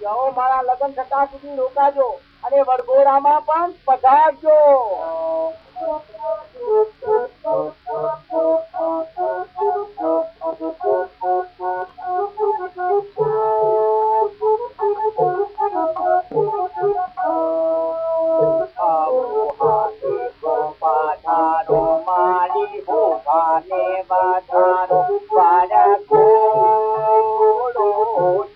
જાઓ મારા લગ્ન થતા સુધી રોકાજો અને વડગોરામાં પણ પધારજો Oh,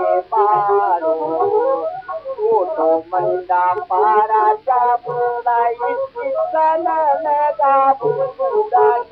पारो छो त पारा। लु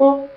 corpo